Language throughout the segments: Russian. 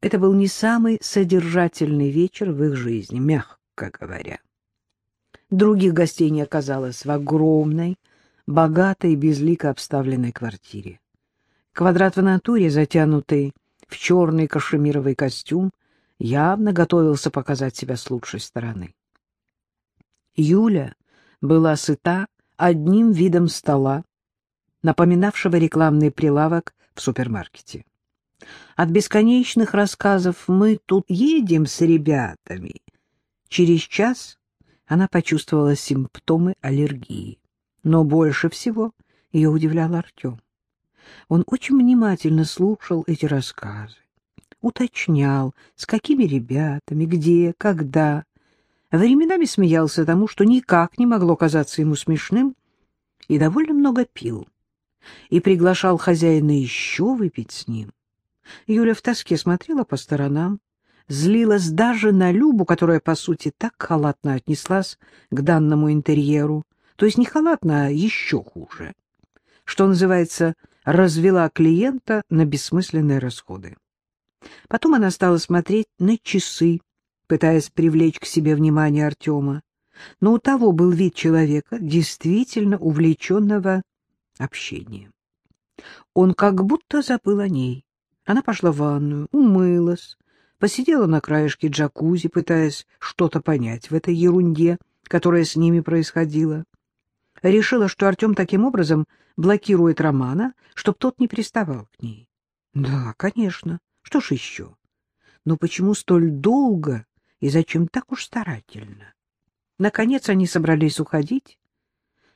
Это был не самый содержательный вечер в их жизни, мягко говоря. Других гостей не оказалось в огромной, богатой, безлико обставленной квартире. Квадрат в натуре, затянутый в черный кашемировый костюм, явно готовился показать себя с лучшей стороны. Юля была сыта одним видом стола, напоминавшего рекламный прилавок в супермаркете. От бесконечных рассказов «мы тут едем с ребятами» через час она почувствовала симптомы аллергии. Но больше всего ее удивлял Артем. Он очень внимательно слушал эти рассказы, уточнял, с какими ребятами, где, когда. Временами смеялся тому, что никак не могло казаться ему смешным, и довольно много пил. И приглашал хозяина еще выпить с ним. Юля в тоске смотрела по сторонам, злилась даже на Любу, которая, по сути, так халатно отнеслась к данному интерьеру, то есть не халатно, а еще хуже, что называется, развела клиента на бессмысленные расходы. Потом она стала смотреть на часы, пытаясь привлечь к себе внимание Артема, но у того был вид человека, действительно увлеченного общением. Он как будто забыл о ней, она пошла в ванную, умылась, посидела на краешке джакузи, пытаясь что-то понять в этой ерунде, которая с ними происходила. Решила, что Артем таким образом блокирует Романа, чтоб тот не приставал к ней. Да, конечно. Что ж еще? Но почему столь долго и зачем так уж старательно? Наконец они собрались уходить.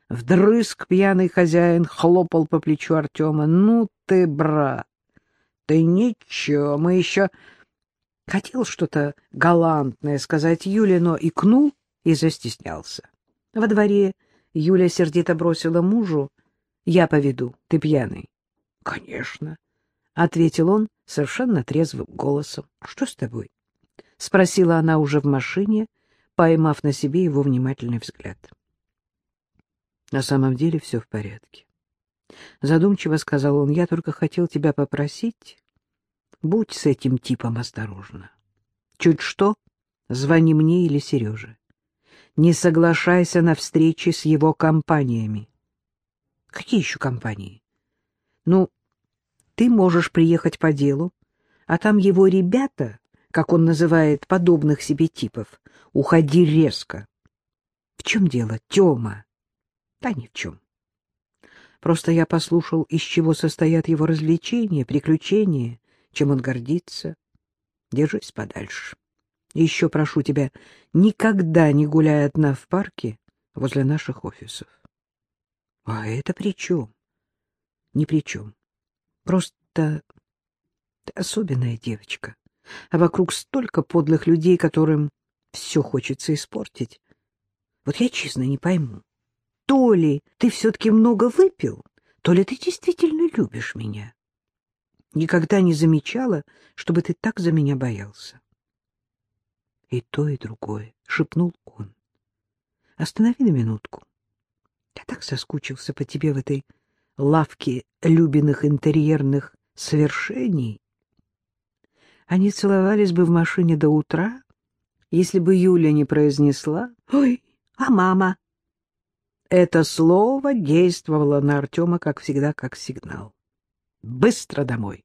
Вдрызг пьяный хозяин хлопал по плечу Артема. — Ну ты, брат, ты ничего, мы еще... Хотел что-то галантное сказать Юле, но икнул и застеснялся. Во дворе Юля сердито бросила мужу. — Я поведу, ты пьяный. — Конечно, — ответил он совершенно трезвым голосом. — Что с тобой? — спросила она уже в машине, поймав на себе его внимательный взгляд. — На самом деле все в порядке. Задумчиво сказал он, я только хотел тебя попросить, будь с этим типом осторожна. Чуть что, звони мне или Сереже. Не соглашайся на встречи с его компаниями. Какие еще компании? Ну, ты можешь приехать по делу, а там его ребята, как он называет подобных себе типов, уходи резко. В чем дело, Тёма? Да ни в чем. Просто я послушал, из чего состоят его развлечения, приключения, чем он гордится. Держись подальше. еще прошу тебя, никогда не гуляй одна в парке возле наших офисов. А это при чем? Ни при чем. Просто ты особенная девочка, а вокруг столько подлых людей, которым все хочется испортить. Вот я честно не пойму то ли ты все-таки много выпил, то ли ты действительно любишь меня. Никогда не замечала, чтобы ты так за меня боялся. И то, и другое, — шепнул он. Останови на минутку. Я так соскучился по тебе в этой лавке любимых интерьерных свершений. Они целовались бы в машине до утра, если бы Юля не произнесла «Ой, а мама?» Это слово действовало на Артема, как всегда, как сигнал. «Быстро домой!»